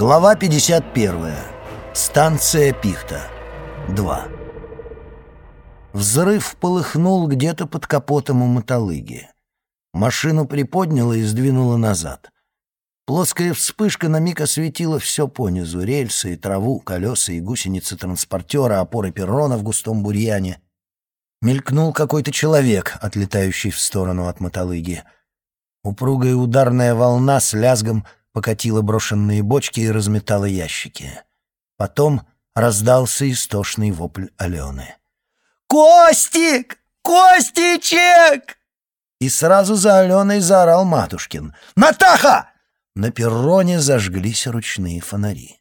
Глава 51. Станция Пихта. 2. Взрыв полыхнул где-то под капотом у мотолыги. Машину приподняло и сдвинуло назад. Плоская вспышка на миг осветила все понизу — рельсы и траву, колеса и гусеницы транспортера, опоры перрона в густом бурьяне. Мелькнул какой-то человек, отлетающий в сторону от мотолыги. Упругая ударная волна с лязгом — покатила брошенные бочки и разметала ящики. Потом раздался истошный вопль Алены. «Костик! Костичек!» И сразу за Аленой заорал Матушкин. «Натаха!» На перроне зажглись ручные фонари.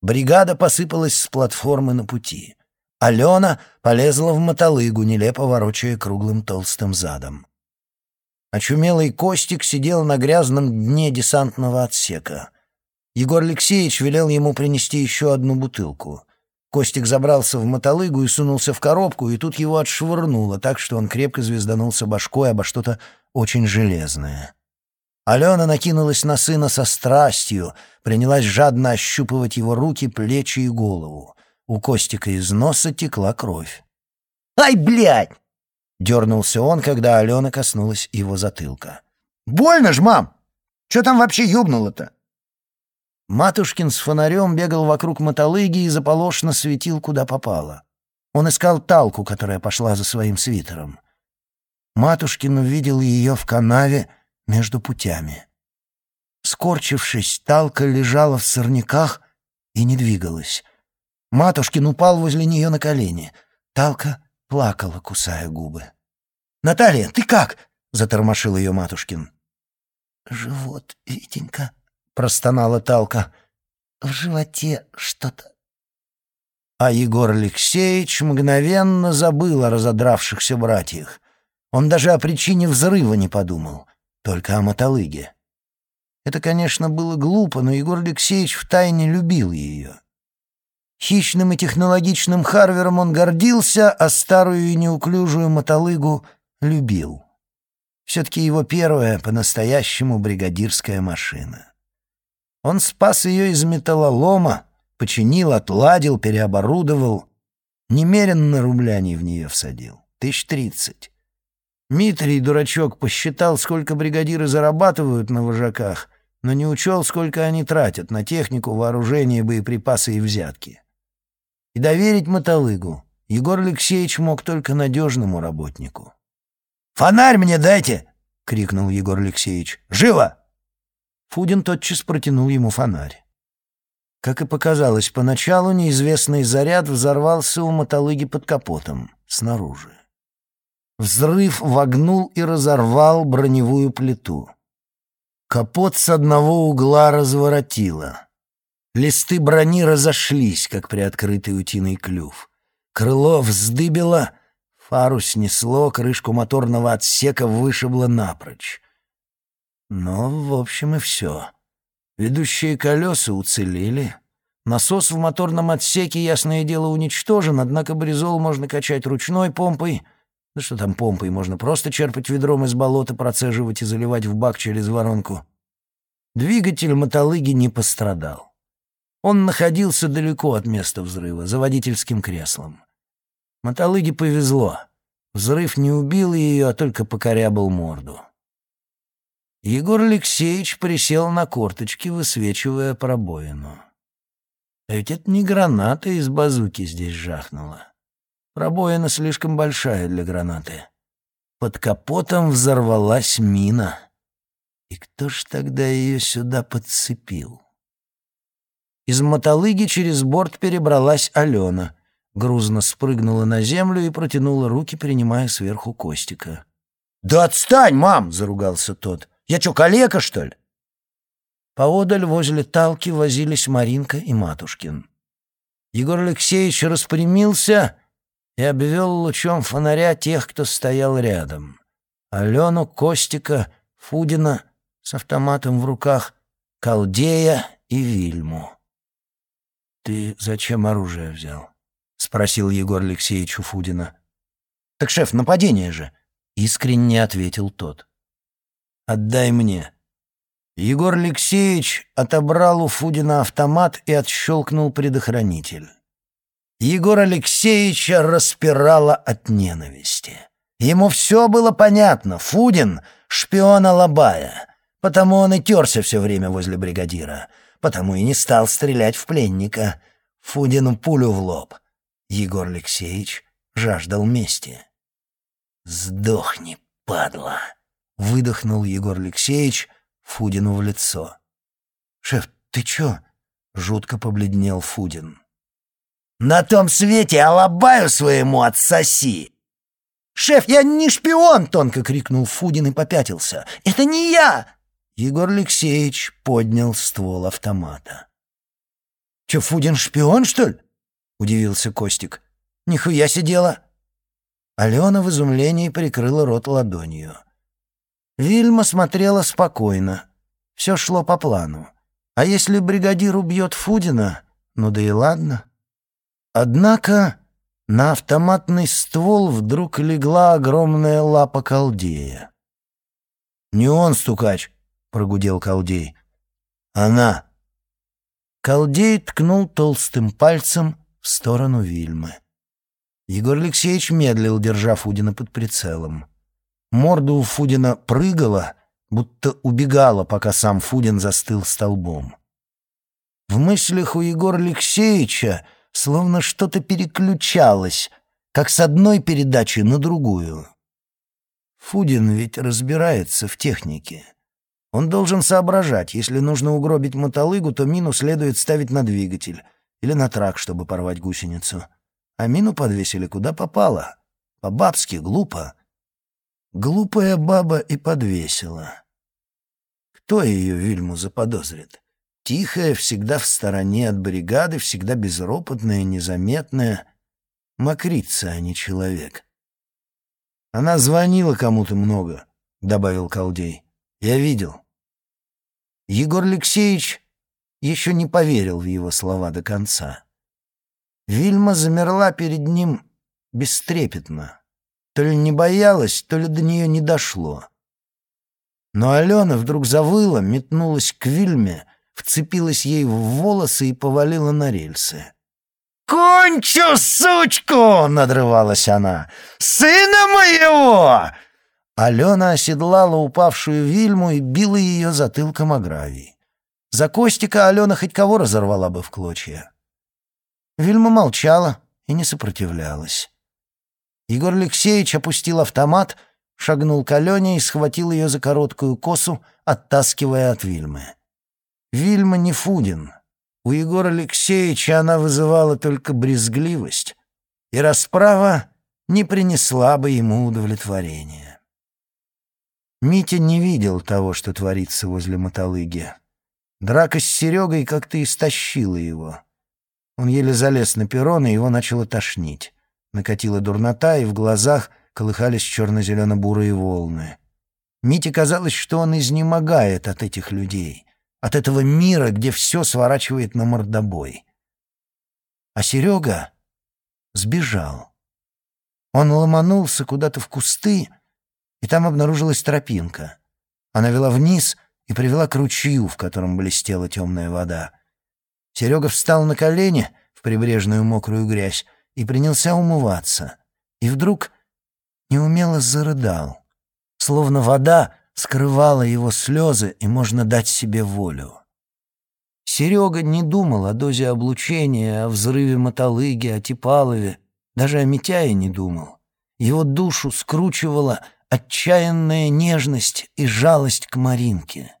Бригада посыпалась с платформы на пути. Алена полезла в мотолыгу, нелепо ворочая круглым толстым задом. Очумелый Костик сидел на грязном дне десантного отсека. Егор Алексеевич велел ему принести еще одну бутылку. Костик забрался в мотолыгу и сунулся в коробку, и тут его отшвырнуло так, что он крепко звезданулся башкой обо что-то очень железное. Алена накинулась на сына со страстью, принялась жадно ощупывать его руки, плечи и голову. У Костика из носа текла кровь. «Ай, блядь!» Дернулся он, когда Алена коснулась его затылка. «Больно ж, мам! Че там вообще ёбнуло-то?» Матушкин с фонарем бегал вокруг мотолыги и заполошно светил, куда попало. Он искал талку, которая пошла за своим свитером. Матушкин увидел ее в канаве между путями. Скорчившись, талка лежала в сорняках и не двигалась. Матушкин упал возле нее на колени. Талка плакала, кусая губы. «Наталья, ты как?» — затормошил ее матушкин. «Живот, Витенька», — простонала Талка. «В животе что-то». А Егор Алексеевич мгновенно забыл о разодравшихся братьях. Он даже о причине взрыва не подумал, только о мотолыге. Это, конечно, было глупо, но Егор Алексеевич втайне любил ее. Хищным и технологичным Харвером он гордился, а старую и неуклюжую мотолыгу любил. Все-таки его первая, по-настоящему бригадирская машина. Он спас ее из металлолома, починил, отладил, переоборудовал. Немеренно рубляний в нее всадил. Тысяч тридцать. Митрий, дурачок, посчитал, сколько бригадиры зарабатывают на вожаках, но не учел, сколько они тратят на технику, вооружение, боеприпасы и взятки. Доверить мотолыгу Егор Алексеевич мог только надежному работнику. «Фонарь мне дайте!» — крикнул Егор Алексеевич. «Живо!» Фудин тотчас протянул ему фонарь. Как и показалось поначалу, неизвестный заряд взорвался у мотолыги под капотом, снаружи. Взрыв вогнул и разорвал броневую плиту. Капот с одного угла разворотило. Листы брони разошлись, как приоткрытый утиный клюв. Крыло вздыбило, фару снесло, крышку моторного отсека вышибло напрочь. Но, в общем, и все. Ведущие колеса уцелели. Насос в моторном отсеке, ясное дело, уничтожен, однако бризол можно качать ручной помпой. Да что там помпой, можно просто черпать ведром из болота, процеживать и заливать в бак через воронку. Двигатель мотолыги не пострадал. Он находился далеко от места взрыва, за водительским креслом. Мотолыге повезло. Взрыв не убил ее, а только покорябал морду. Егор Алексеевич присел на корточки, высвечивая пробоину. А ведь это не граната из базуки здесь жахнула. Пробоина слишком большая для гранаты. Под капотом взорвалась мина. И кто ж тогда ее сюда подцепил? Из мотолыги через борт перебралась Алена. Грузно спрыгнула на землю и протянула руки, принимая сверху Костика. «Да отстань, мам!» — заругался тот. «Я что, калека, что ли?» Поодаль возле талки возились Маринка и Матушкин. Егор Алексеевич распрямился и обвел лучом фонаря тех, кто стоял рядом. Алену, Костика, Фудина с автоматом в руках, Колдея и Вильму. «Ты зачем оружие взял?» — спросил Егор Алексеевич у Фудина. «Так, шеф, нападение же!» — искренне ответил тот. «Отдай мне». Егор Алексеевич отобрал у Фудина автомат и отщелкнул предохранитель. Егор Алексеевича распирало от ненависти. Ему все было понятно. Фудин — шпион Алабая. Потому он и терся все время возле бригадира. Потому и не стал стрелять в пленника. Фудину пулю в лоб. Егор Алексеевич жаждал мести. «Сдохни, падла!» — выдохнул Егор Алексеевич Фудину в лицо. «Шеф, ты чё?» — жутко побледнел Фудин. «На том свете алабаю своему отсоси!» «Шеф, я не шпион!» — тонко крикнул Фудин и попятился. «Это не я!» Егор Алексеевич поднял ствол автомата. «Чё, Фудин шпион, что ли?» — удивился Костик. «Нихуя сидела!» Алена в изумлении прикрыла рот ладонью. Вильма смотрела спокойно. Все шло по плану. А если бригадир убьет Фудина, ну да и ладно. Однако на автоматный ствол вдруг легла огромная лапа колдея. «Не он, стукач!» — прогудел колдей. «Она!» Колдей ткнул толстым пальцем в сторону Вильмы. Егор Алексеевич медлил, держа Фудина под прицелом. Морда у Фудина прыгала, будто убегала, пока сам Фудин застыл столбом. В мыслях у Егора Алексеевича словно что-то переключалось, как с одной передачи на другую. Фудин ведь разбирается в технике. Он должен соображать, если нужно угробить мотолыгу, то мину следует ставить на двигатель или на трак, чтобы порвать гусеницу. А мину подвесили куда попало. По-бабски, глупо. Глупая баба и подвесила. Кто ее Вильму заподозрит? Тихая, всегда в стороне от бригады, всегда безропотная, незаметная. Мокрица, а не человек. Она звонила кому-то много, — добавил Колдей. Я видел. Егор Алексеевич еще не поверил в его слова до конца. Вильма замерла перед ним бестрепетно. То ли не боялась, то ли до нее не дошло. Но Алена вдруг завыла, метнулась к Вильме, вцепилась ей в волосы и повалила на рельсы. «Кончу, сучку!» — надрывалась она. «Сына моего!» Алена оседлала упавшую Вильму и била ее затылком о гравий. За Костика Алена хоть кого разорвала бы в клочья. Вильма молчала и не сопротивлялась. Егор Алексеевич опустил автомат, шагнул к Алене и схватил ее за короткую косу, оттаскивая от Вильмы. Вильма не Фудин. У Егора Алексеевича она вызывала только брезгливость, и расправа не принесла бы ему удовлетворения. Митя не видел того, что творится возле мотолыги. Драка с Серегой как-то истощила его. Он еле залез на перрон, и его начало тошнить. Накатила дурнота, и в глазах колыхались черно-зелено-бурые волны. Мите казалось, что он изнемогает от этих людей, от этого мира, где все сворачивает на мордобой. А Серега сбежал. Он ломанулся куда-то в кусты, и там обнаружилась тропинка. Она вела вниз и привела к ручью, в котором блестела темная вода. Серега встал на колени в прибрежную мокрую грязь и принялся умываться. И вдруг неумело зарыдал, словно вода скрывала его слезы, и можно дать себе волю. Серега не думал о дозе облучения, о взрыве мотолыги, о Типалове, даже о Митяе не думал. Его душу скручивала отчаянная нежность и жалость к Маринке.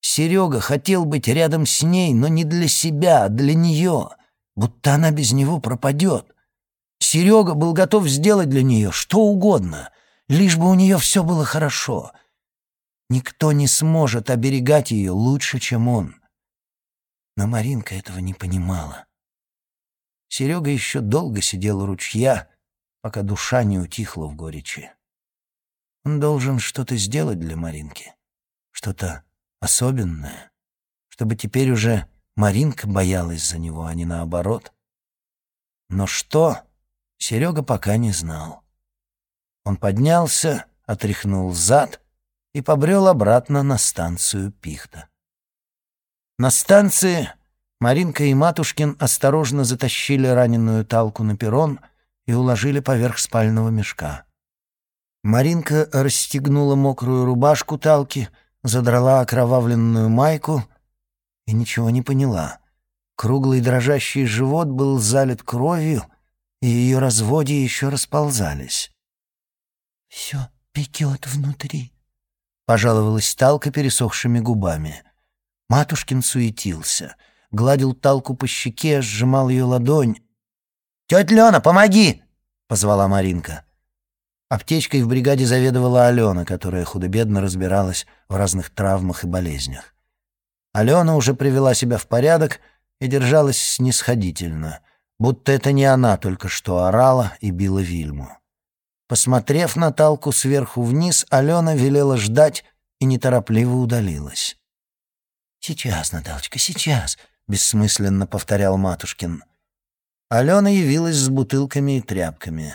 Серега хотел быть рядом с ней, но не для себя, а для нее будто она без него пропадет. Серега был готов сделать для нее что угодно, лишь бы у нее все было хорошо. Никто не сможет оберегать ее лучше, чем он. Но Маринка этого не понимала. Серега еще долго сидел у ручья, пока душа не утихла в горечи. Он должен что-то сделать для Маринки, что-то особенное, чтобы теперь уже Маринка боялась за него, а не наоборот. Но что, Серега пока не знал. Он поднялся, отряхнул зад и побрел обратно на станцию Пихта. На станции Маринка и Матушкин осторожно затащили раненую Талку на перрон и уложили поверх спального мешка. Маринка расстегнула мокрую рубашку Талки, задрала окровавленную майку и ничего не поняла. Круглый дрожащий живот был залит кровью, и ее разводи еще расползались. «Все пекет внутри», — пожаловалась Талка пересохшими губами. Матушкин суетился, гладил Талку по щеке, сжимал ее ладонь. «Тетя Лена, помоги!» — позвала Маринка. Аптечкой в бригаде заведовала Алена, которая худо-бедно разбиралась в разных травмах и болезнях. Алена уже привела себя в порядок и держалась снисходительно, будто это не она только что орала и била Вильму. Посмотрев на Талку сверху вниз, Алена велела ждать и неторопливо удалилась. «Сейчас, Наталочка, сейчас», — бессмысленно повторял Матушкин. Алена явилась с бутылками и тряпками.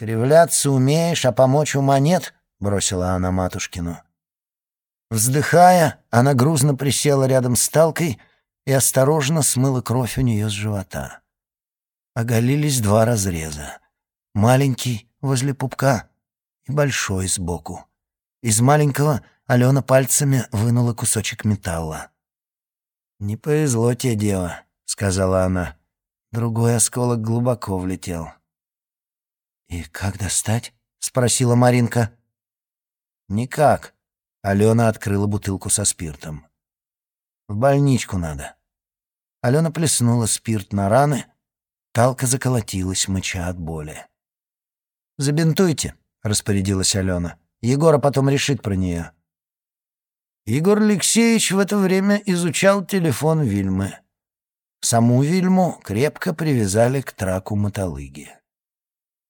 «Кривляться умеешь, а помочь ума нет?» — бросила она Матушкину. Вздыхая, она грузно присела рядом с Талкой и осторожно смыла кровь у нее с живота. Оголились два разреза. Маленький возле пупка и большой сбоку. Из маленького Алена пальцами вынула кусочек металла. «Не повезло тебе, дева», — сказала она. Другой осколок глубоко влетел. «И как достать?» — спросила Маринка. «Никак», — Алена открыла бутылку со спиртом. «В больничку надо». Алена плеснула спирт на раны, талка заколотилась, мыча от боли. «Забинтуйте», — распорядилась Алена. «Егора потом решит про нее». Егор Алексеевич в это время изучал телефон Вильмы. Саму Вильму крепко привязали к траку мотолыги.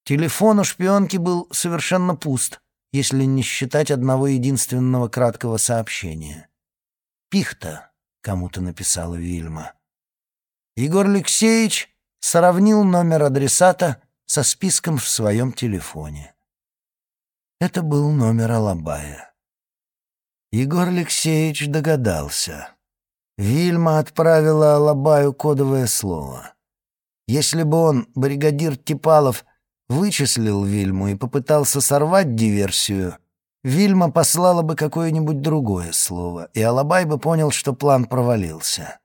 Телефон у шпионки был совершенно пуст, если не считать одного единственного краткого сообщения. «Пихта», — кому-то написала Вильма. Егор Алексеевич сравнил номер адресата со списком в своем телефоне. Это был номер Алабая. Егор Алексеевич догадался. Вильма отправила Алабаю кодовое слово. Если бы он, бригадир Типалов, вычислил Вильму и попытался сорвать диверсию, Вильма послала бы какое-нибудь другое слово, и Алабай бы понял, что план провалился.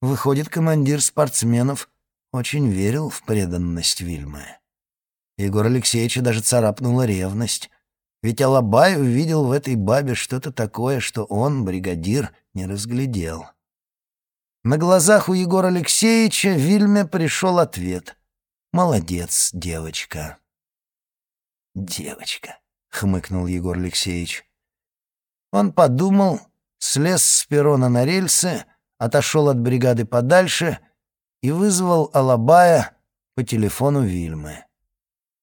Выходит, командир спортсменов очень верил в преданность Вильмы. Егор Алексеевича даже царапнула ревность. Ведь Алабай увидел в этой бабе что-то такое, что он, бригадир, не разглядел. На глазах у Егора Алексеевича Вильме пришел ответ. «Молодец, девочка». «Девочка», — хмыкнул Егор Алексеевич. Он подумал, слез с перрона на рельсы, отошел от бригады подальше и вызвал Алабая по телефону Вильмы.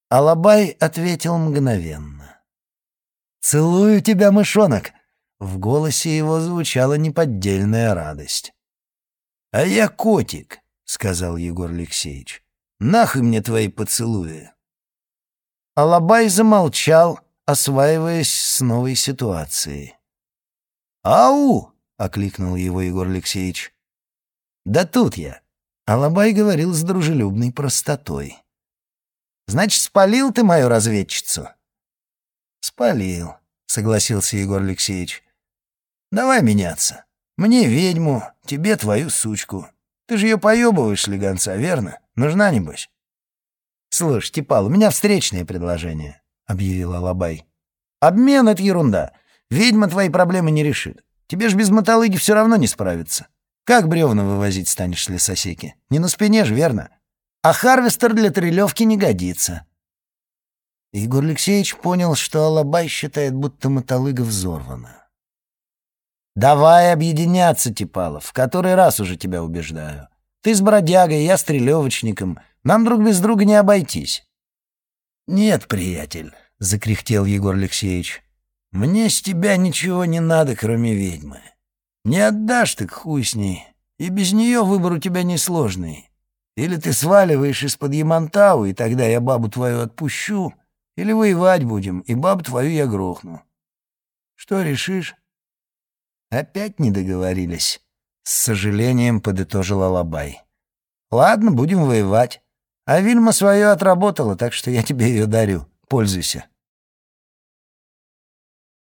Алабай ответил мгновенно. «Целую тебя, мышонок!» В голосе его звучала неподдельная радость. «А я котик», — сказал Егор Алексеевич. «Нахуй мне твои поцелуи!» Алабай замолчал, осваиваясь с новой ситуацией. «Ау!» — окликнул его Егор Алексеевич. «Да тут я!» — Алабай говорил с дружелюбной простотой. «Значит, спалил ты мою разведчицу?» «Спалил», — согласился Егор Алексеевич. «Давай меняться. Мне ведьму, тебе твою сучку. Ты же ее поебываешь, слегонца, верно? Нужна, небось?» «Слушай, Типал, у меня встречное предложение», — объявил Алабай. «Обмен — это ерунда. Ведьма твои проблемы не решит. Тебе ж без мотолыги все равно не справиться. Как бревна вывозить станешь с лесосеки? Не на спине ж, верно? А харвестер для трелевки не годится. Егор Алексеевич понял, что Алабай считает, будто мотолыга взорвана. «Давай объединяться, Типалов, в который раз уже тебя убеждаю. Ты с бродягой, я с трелевочником. Нам друг без друга не обойтись». «Нет, приятель», — закряхтел Егор Алексеевич, — «мне с тебя ничего не надо, кроме ведьмы. Не отдашь, так хуй с ней, и без нее выбор у тебя несложный. Или ты сваливаешь из-под Ямантау, и тогда я бабу твою отпущу, или воевать будем, и баб твою я грохну. Что решишь?» «Опять не договорились», — с сожалением подытожил Алабай. «Ладно, будем воевать. А Вильма свое отработала, так что я тебе ее дарю. Пользуйся».